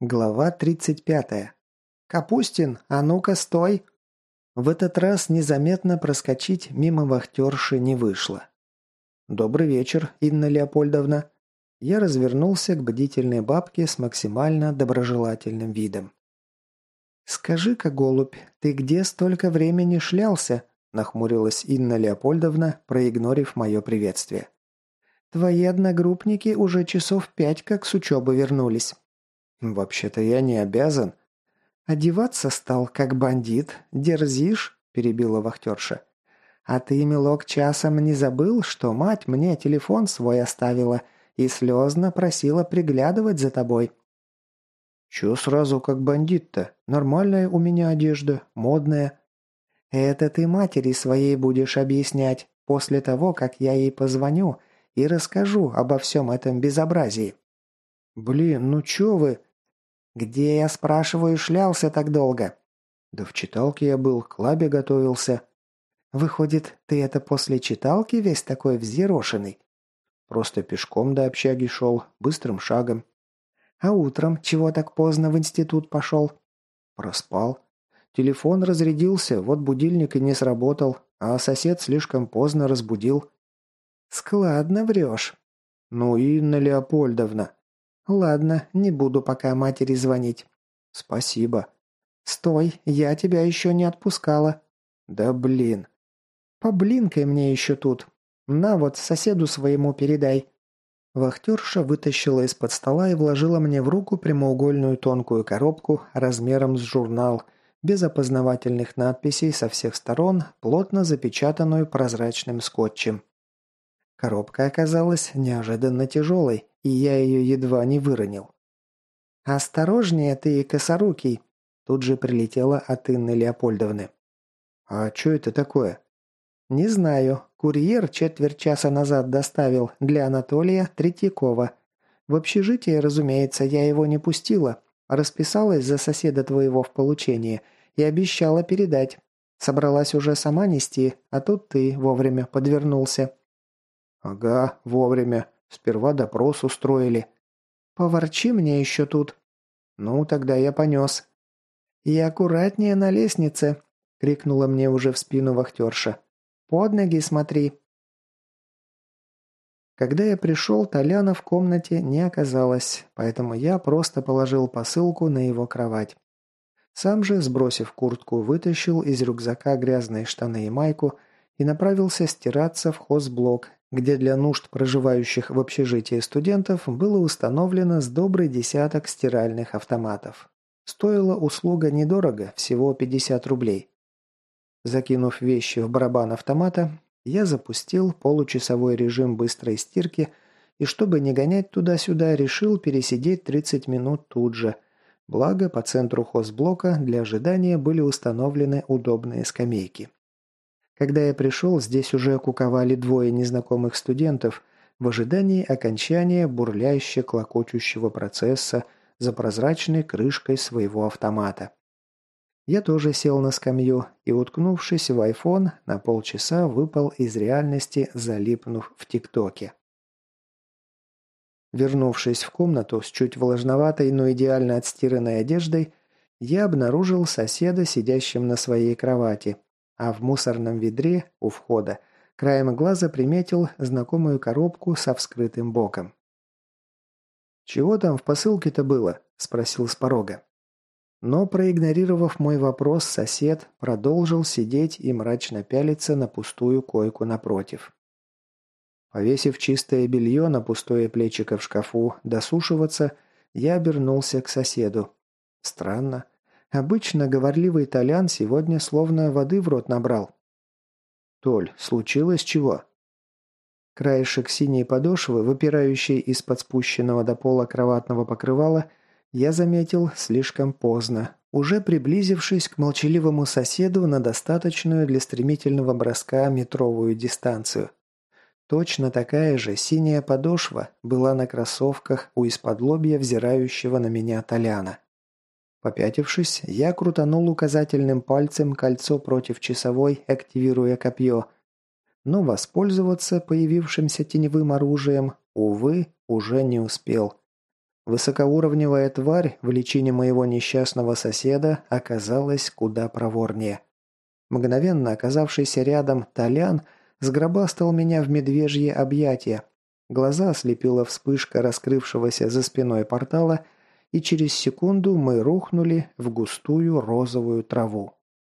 Глава 35. «Капустин, а ну-ка, стой!» В этот раз незаметно проскочить мимо вахтерши не вышло. «Добрый вечер, Инна Леопольдовна». Я развернулся к бдительной бабке с максимально доброжелательным видом. «Скажи-ка, голубь, ты где столько времени шлялся?» нахмурилась Инна Леопольдовна, проигнорив мое приветствие. «Твои одногруппники уже часов пять как с учебы вернулись». «Вообще-то я не обязан». «Одеваться стал, как бандит. Дерзишь?» – перебила вахтерша. «А ты, милок, часом не забыл, что мать мне телефон свой оставила и слезно просила приглядывать за тобой?» «Чё сразу как бандит-то? Нормальная у меня одежда, модная». «Это ты матери своей будешь объяснять после того, как я ей позвоню и расскажу обо всем этом безобразии». «Блин, ну чё вы?» «Где, я спрашиваю, шлялся так долго?» «Да в читалке я был, к лабе готовился». «Выходит, ты это после читалки весь такой взъерошенный?» «Просто пешком до общаги шел, быстрым шагом». «А утром чего так поздно в институт пошел?» «Проспал. Телефон разрядился, вот будильник и не сработал, а сосед слишком поздно разбудил». «Складно врешь». «Ну, Инна Леопольдовна». «Ладно, не буду пока матери звонить». «Спасибо». «Стой, я тебя еще не отпускала». «Да блин». «Поблинкай мне еще тут. На вот, соседу своему передай». Вахтерша вытащила из-под стола и вложила мне в руку прямоугольную тонкую коробку размером с журнал, без опознавательных надписей со всех сторон, плотно запечатанную прозрачным скотчем. Коробка оказалась неожиданно тяжелой, и я ее едва не выронил. «Осторожнее ты, косорукий!» Тут же прилетела от Инны Леопольдовны. «А что это такое?» «Не знаю. Курьер четверть часа назад доставил для Анатолия Третьякова. В общежитие, разумеется, я его не пустила. Расписалась за соседа твоего в получении и обещала передать. Собралась уже сама нести, а тут ты вовремя подвернулся». «Ага, вовремя. Сперва допрос устроили. Поворчи мне еще тут. Ну, тогда я понес. И аккуратнее на лестнице, крикнула мне уже в спину вахтерша. Под ноги смотри. Когда я пришел, Толяна в комнате не оказалось, поэтому я просто положил посылку на его кровать. Сам же, сбросив куртку, вытащил из рюкзака грязные штаны и майку и направился стираться в хозблок, где для нужд проживающих в общежитии студентов было установлено с добрый десяток стиральных автоматов. Стоила услуга недорого, всего 50 рублей. Закинув вещи в барабан автомата, я запустил получасовой режим быстрой стирки и, чтобы не гонять туда-сюда, решил пересидеть 30 минут тут же. Благо, по центру хозблока для ожидания были установлены удобные скамейки. Когда я пришел, здесь уже куковали двое незнакомых студентов в ожидании окончания бурляще клокочущего процесса за прозрачной крышкой своего автомата. Я тоже сел на скамью и, уткнувшись в iPhone, на полчаса выпал из реальности, залипнув в ТикТоке. Вернувшись в комнату с чуть влажноватой, но идеально отстиранной одеждой, я обнаружил соседа, сидящим на своей кровати, а в мусорном ведре у входа краем глаза приметил знакомую коробку со вскрытым боком. «Чего там в посылке-то было?» – спросил с порога. Но, проигнорировав мой вопрос, сосед продолжил сидеть и мрачно пялиться на пустую койку напротив. Повесив чистое белье на пустое плечико в шкафу досушиваться, я обернулся к соседу. Странно. Обычно говорливый Толян сегодня словно воды в рот набрал. «Толь, случилось чего?» Краешек синей подошвы, выпирающий из-под спущенного до пола кроватного покрывала, я заметил слишком поздно, уже приблизившись к молчаливому соседу на достаточную для стремительного броска метровую дистанцию. Точно такая же синяя подошва была на кроссовках у из-под лобья взирающего на меня Толяна. Попятившись, я крутанул указательным пальцем кольцо против часовой, активируя копье. Но воспользоваться появившимся теневым оружием, увы, уже не успел. Высокоуровневая тварь в личине моего несчастного соседа оказалась куда проворнее. Мгновенно оказавшийся рядом Толян сгробастал меня в медвежье объятия. Глаза ослепила вспышка раскрывшегося за спиной портала, и через секунду мы рухнули в густую розовую траву.